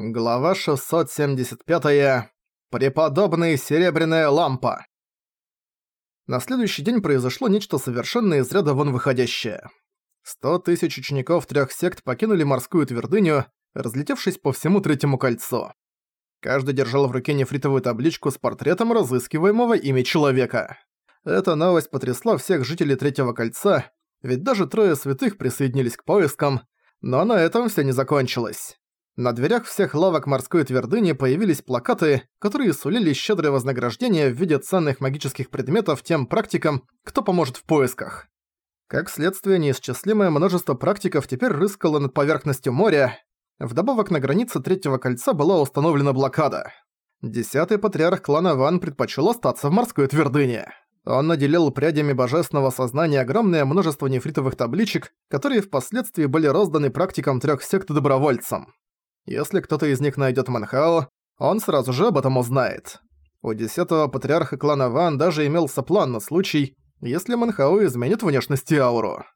Глава 675. Преподобная серебряная лампа. На следующий день произошло нечто совершенно из ряда вон выходящее. Сто тысяч учеников трех сект покинули морскую твердыню, разлетевшись по всему третьему кольцу. Каждый держал в руке нефритовую табличку с портретом разыскиваемого ими человека. Эта новость потрясла всех жителей третьего кольца, ведь даже трое святых присоединились к поискам, но на этом все не закончилось. На дверях всех лавок морской твердыни появились плакаты, которые сулили щедрое вознаграждение в виде ценных магических предметов тем практикам, кто поможет в поисках. Как следствие, неисчислимое множество практиков теперь рыскало над поверхностью моря. Вдобавок на границе Третьего Кольца была установлена блокада. Десятый патриарх клана Ван предпочел остаться в морской твердыне. Он наделил прядями божественного сознания огромное множество нефритовых табличек, которые впоследствии были розданы практикам трех сект добровольцам. Если кто-то из них найдет Манхао, он сразу же об этом узнает. У десятого патриарха клана Ван даже имелся план на случай, если Манхао изменит внешность и ауру.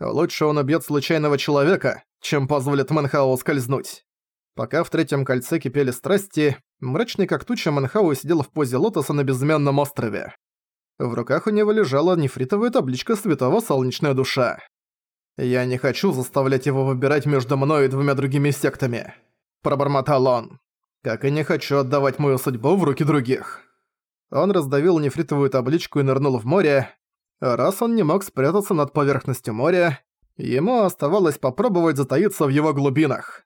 Лучше он убьет случайного человека, чем позволит Манхао скользнуть. Пока в третьем кольце кипели страсти, мрачный как туча Манхао сидел в позе лотоса на безымянном острове. В руках у него лежала нефритовая табличка святого солнечная душа. Я не хочу заставлять его выбирать между мной и двумя другими сектами пробормотал он. «Как и не хочу отдавать мою судьбу в руки других». Он раздавил нефритовую табличку и нырнул в море. Раз он не мог спрятаться над поверхностью моря, ему оставалось попробовать затаиться в его глубинах.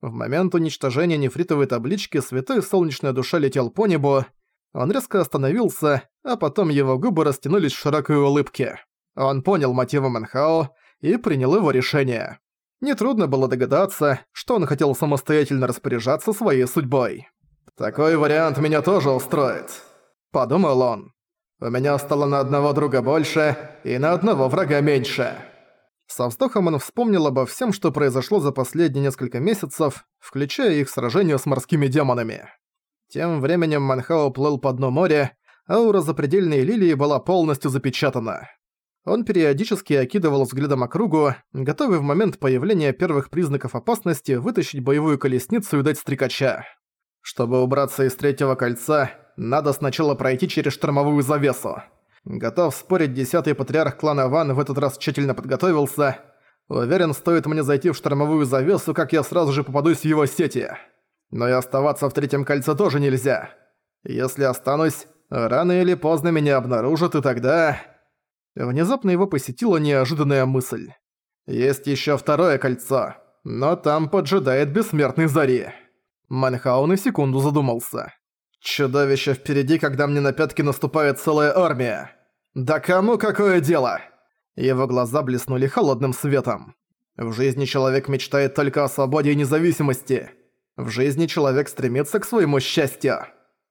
В момент уничтожения нефритовой таблички святой солнечная душа летел по небу, он резко остановился, а потом его губы растянулись в широкой улыбке. Он понял мотивы Манхао и принял его решение. Нетрудно было догадаться, что он хотел самостоятельно распоряжаться своей судьбой. «Такой вариант меня тоже устроит», — подумал он. «У меня стало на одного друга больше и на одного врага меньше». Со вздохом он вспомнил обо всем, что произошло за последние несколько месяцев, включая их сражение с морскими демонами. Тем временем Манхао плыл по дну моря, аура запредельной лилии была полностью запечатана. Он периодически окидывал взглядом округу, готовый в момент появления первых признаков опасности вытащить боевую колесницу и дать стрекача. Чтобы убраться из третьего кольца, надо сначала пройти через штормовую завесу. Готов спорить, десятый патриарх клана Ван в этот раз тщательно подготовился. Уверен, стоит мне зайти в штормовую завесу, как я сразу же попадусь в его сети. Но и оставаться в третьем кольце тоже нельзя. Если останусь, рано или поздно меня обнаружат, и тогда... Внезапно его посетила неожиданная мысль. Есть еще второе кольцо, но там поджидает бессмертный Зари. Манхау на секунду задумался. Чудовище впереди, когда мне на пятки наступает целая армия. Да кому какое дело? Его глаза блеснули холодным светом. В жизни человек мечтает только о свободе и независимости. В жизни человек стремится к своему счастью.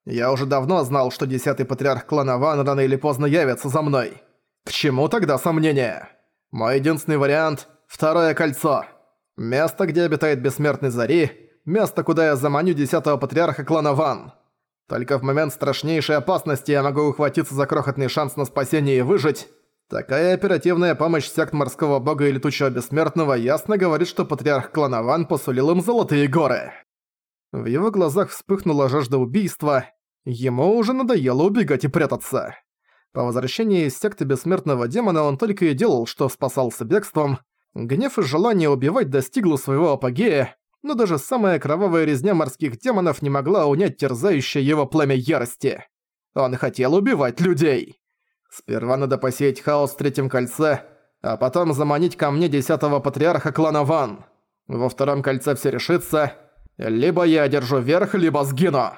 Я уже давно знал, что десятый патриарх клана Ван рано или поздно явится за мной. К чему тогда сомнения? Мой единственный вариант – второе кольцо. Место, где обитает бессмертный Зари, место, куда я заманю десятого патриарха клана Ван. Только в момент страшнейшей опасности я могу ухватиться за крохотный шанс на спасение и выжить. Такая оперативная помощь сект морского бога и летучего бессмертного ясно говорит, что патриарх клана Ван посулил им золотые горы. В его глазах вспыхнула жажда убийства. Ему уже надоело убегать и прятаться. По возвращении из секты Бессмертного Демона он только и делал, что спасался бегством. Гнев и желание убивать достигло своего апогея, но даже самая кровавая резня морских демонов не могла унять терзающее его пламя ярости. Он хотел убивать людей. Сперва надо посеять хаос в третьем кольце, а потом заманить ко мне десятого патриарха клана Ван. Во втором кольце все решится. Либо я одержу верх, либо сгину.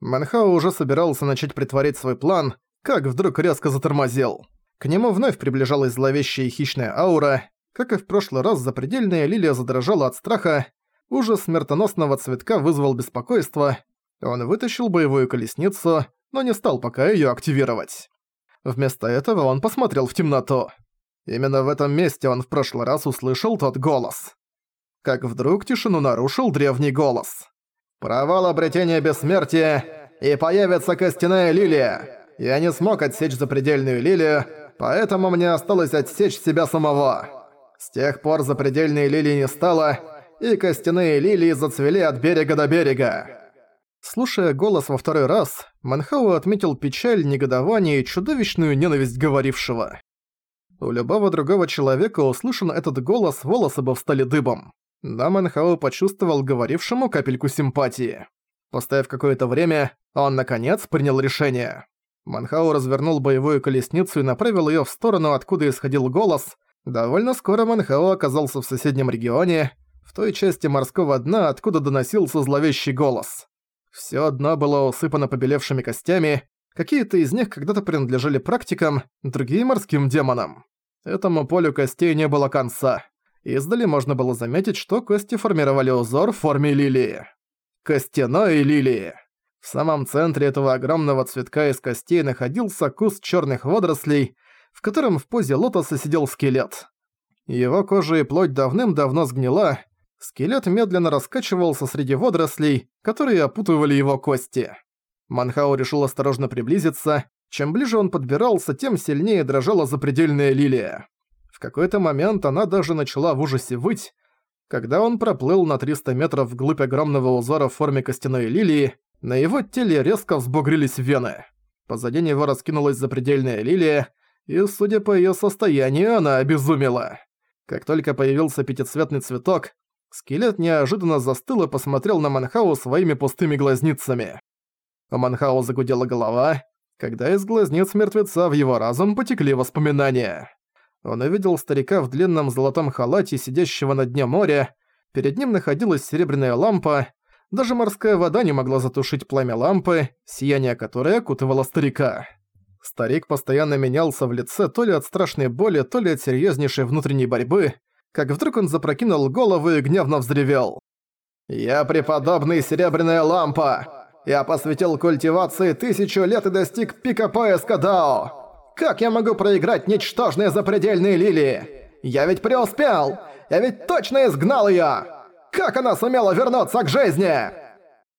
Манхао уже собирался начать притворить свой план, как вдруг резко затормозил. К нему вновь приближалась зловещая и хищная аура. Как и в прошлый раз, запредельная лилия задрожала от страха. Ужас смертоносного цветка вызвал беспокойство. Он вытащил боевую колесницу, но не стал пока её активировать. Вместо этого он посмотрел в темноту. Именно в этом месте он в прошлый раз услышал тот голос. Как вдруг тишину нарушил древний голос. «Провал обретения бессмертия, и появится костяная лилия!» Я не смог отсечь запредельную лилию, поэтому мне осталось отсечь себя самого. С тех пор запредельной лилии не стало, и костяные лилии зацвели от берега до берега. Слушая голос во второй раз, Манхау отметил печаль, негодование и чудовищную ненависть говорившего. У любого другого человека услышан этот голос, волосы бы встали дыбом. Да, Манхау почувствовал говорившему капельку симпатии. Поставив какое-то время, он, наконец, принял решение. Манхау развернул боевую колесницу и направил её в сторону, откуда исходил голос. Довольно скоро Манхау оказался в соседнем регионе, в той части морского дна, откуда доносился зловещий голос. Всё дно было усыпано побелевшими костями, какие-то из них когда-то принадлежали практикам, другие — морским демонам. Этому полю костей не было конца. Издали можно было заметить, что кости формировали узор в форме лилии. Костяной лилии. В самом центре этого огромного цветка из костей находился куст чёрных водорослей, в котором в позе лотоса сидел скелет. Его кожа и плоть давным-давно сгнила, скелет медленно раскачивался среди водорослей, которые опутывали его кости. Манхао решил осторожно приблизиться, чем ближе он подбирался, тем сильнее дрожала запредельная лилия. В какой-то момент она даже начала в ужасе выть. Когда он проплыл на 300 метров вглубь огромного узора в форме костяной лилии, на его теле резко взбугрились вены. Позади него раскинулась запредельная лилия, и, судя по её состоянию, она обезумела. Как только появился пятицветный цветок, скелет неожиданно застыл и посмотрел на Манхау своими пустыми глазницами. У Манхау загудела голова, когда из глазниц мертвеца в его разум потекли воспоминания. Он увидел старика в длинном золотом халате, сидящего на дне моря. Перед ним находилась серебряная лампа. Даже морская вода не могла затушить пламя лампы, сияние которой окутывало старика. Старик постоянно менялся в лице то ли от страшной боли, то ли от серьезнейшей внутренней борьбы, как вдруг он запрокинул голову и гневно взревел. «Я преподобный серебряная лампа! Я посвятил культивации тысячу лет и достиг пика поиска Дао. Как я могу проиграть ничтожные запредельные лилии? Я ведь преуспел! Я ведь точно изгнал её! Как она сумела вернуться к жизни?»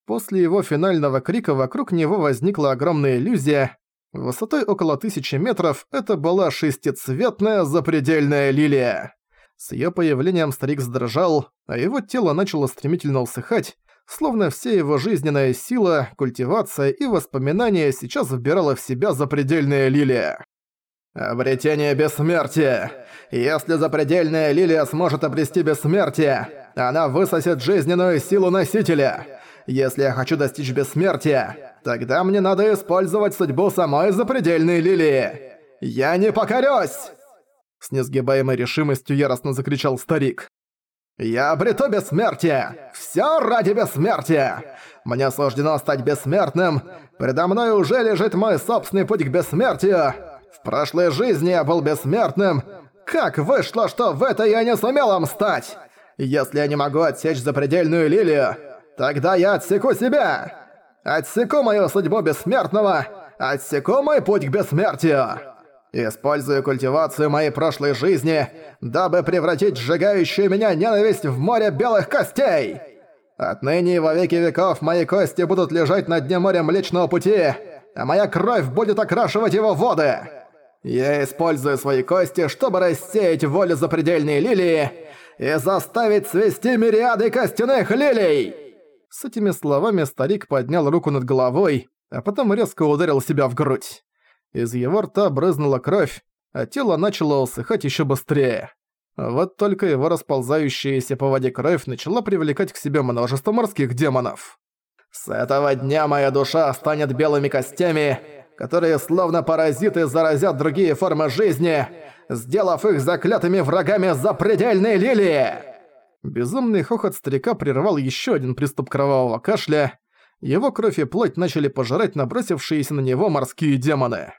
После его финального крика вокруг него возникла огромная иллюзия. Высотой около тысячи метров это была шестицветная запредельная лилия. С её появлением старик задрожал, а его тело начало стремительно усыхать, словно вся его жизненная сила, культивация и воспоминания сейчас вбирала в себя запредельная лилия. «Обретение бессмертия! Если запредельная лилия сможет обрести бессмертие, она высосет жизненную силу носителя! Если я хочу достичь бессмертия, тогда мне надо использовать судьбу самой запредельной лилии! Я не покорюсь!» С несгибаемой решимостью яростно закричал старик. «Я обрету бессмертие! Всё ради бессмертия! Мне суждено стать бессмертным! Предо мной уже лежит мой собственный путь к бессмертию! В прошлой жизни я был бессмертным! Как вышло, что в это я не сумел им стать? Если я не могу отсечь запредельную лилию, тогда я отсеку себя! Отсеку мою судьбу бессмертного! Отсеку мой путь к бессмертию!» Использую культивацию моей прошлой жизни, дабы превратить сжигающую меня ненависть в море белых костей! Отныне и во веки веков мои кости будут лежать на дне моря Млечного Пути, а моя кровь будет окрашивать его воды! Я использую свои кости, чтобы рассеять волю запредельной лилии и заставить свести мириады костяных лилий!» С этими словами старик поднял руку над головой, а потом резко ударил себя в грудь. Из его рта брызнула кровь, а тело начало усыхать еще быстрее. Вот только его расползающаяся по воде кровь начала привлекать к себе множество морских демонов. «С этого дня моя душа станет белыми костями, которые словно паразиты заразят другие формы жизни, сделав их заклятыми врагами запредельной лилии!» Безумный хохот старика прервал еще один приступ кровавого кашля. Его кровь и плоть начали пожирать набросившиеся на него морские демоны.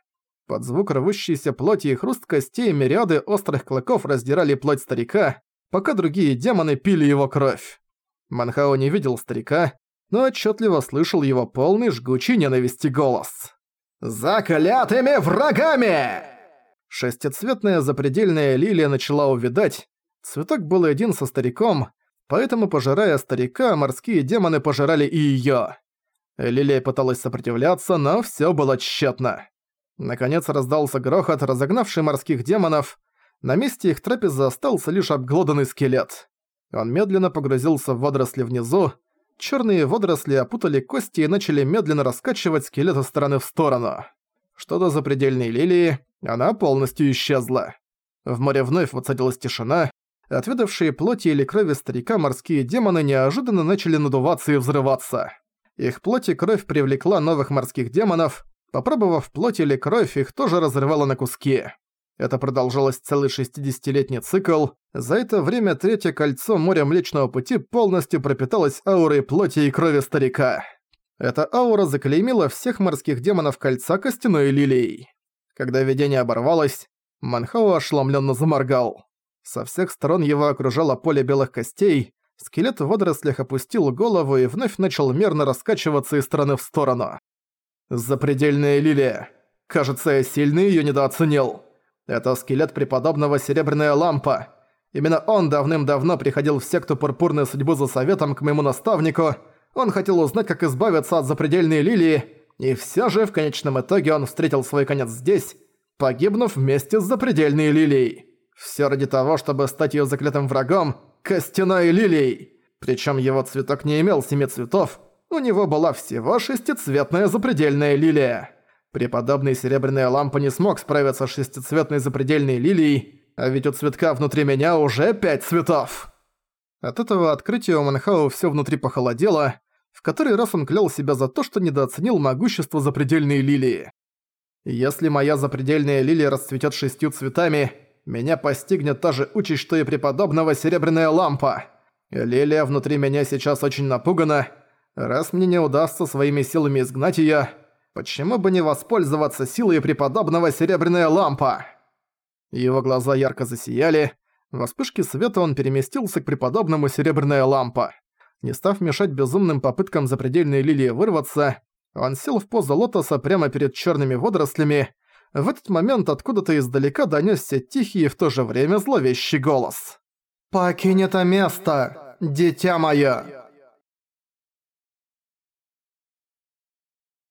Под звук рвущейся плоти и хруст костей мириады острых клыков раздирали плоть старика, пока другие демоны пили его кровь. Манхао не видел старика, но отчетливо слышал его полный жгучий ненависти голос. «Заклятыми врагами!» Шестицветная запредельная лилия начала увидать. Цветок был один со стариком, поэтому, пожирая старика, морские демоны пожирали и её. Лилия пыталась сопротивляться, но всё было тщетно. Наконец раздался грохот, разогнавший морских демонов. На месте их трапезы остался лишь обглоданный скелет. Он медленно погрузился в водоросли внизу. Черные водоросли опутали кости и начали медленно раскачивать скелет из стороны в сторону. Что до запредельной лилии, она полностью исчезла. В море вновь воцарилась тишина. Отведавшие плоти или крови старика морские демоны неожиданно начали надуваться и взрываться. Их плоть и кровь привлекла новых морских демонов. Попробовав плоть или кровь, их тоже разрывало на куски. Это продолжалось целый 60-летний цикл. За это время третье кольцо моря Млечного Пути полностью пропиталось аурой плоти и крови старика. Эта аура заклеймила всех морских демонов кольца костяной лилией. Когда видение оборвалось, Манхао ошеломленно заморгал. Со всех сторон его окружало поле белых костей, скелет в водорослях опустил голову и вновь начал мерно раскачиваться из стороны в сторону. Запредельная лилия. Кажется, я сильно её недооценил. Это скелет преподобного Серебряная Лампа. Именно он давным-давно приходил в секту Пурпурной Судьбы за советом к моему наставнику. Он хотел узнать, как избавиться от запредельной лилии, и всё же в конечном итоге он встретил свой конец здесь, погибнув вместе с запредельной лилией. Всё ради того, чтобы стать её заклятым врагом – костяной лилией. Причём его цветок не имел семи цветов, у него была всего шестицветная запредельная лилия. Преподобный Серебряная Лампа не смог справиться с шестицветной запредельной лилией, а ведь у цветка внутри меня уже пять цветов. От этого открытия у Манхау всё внутри похолодело, в который раз он клял себя за то, что недооценил могущество запредельной лилии. Если моя запредельная лилия расцветет шестью цветами, меня постигнет та же участь, что и преподобного Серебряная Лампа. Лилия внутри меня сейчас очень напугана. Раз мне не удастся своими силами изгнать её, Почему бы не воспользоваться силой преподобного Серебряная Лампа? Его глаза ярко засияли. Во вспышке света он переместился к преподобному Серебряная Лампа. Не став мешать безумным попыткам запредельной лилии вырваться, он сел в позу лотоса прямо перед черными водорослями. В этот момент откуда-то издалека донесся тихий и в то же время зловещий голос. «Покинь это место, дитя мое!»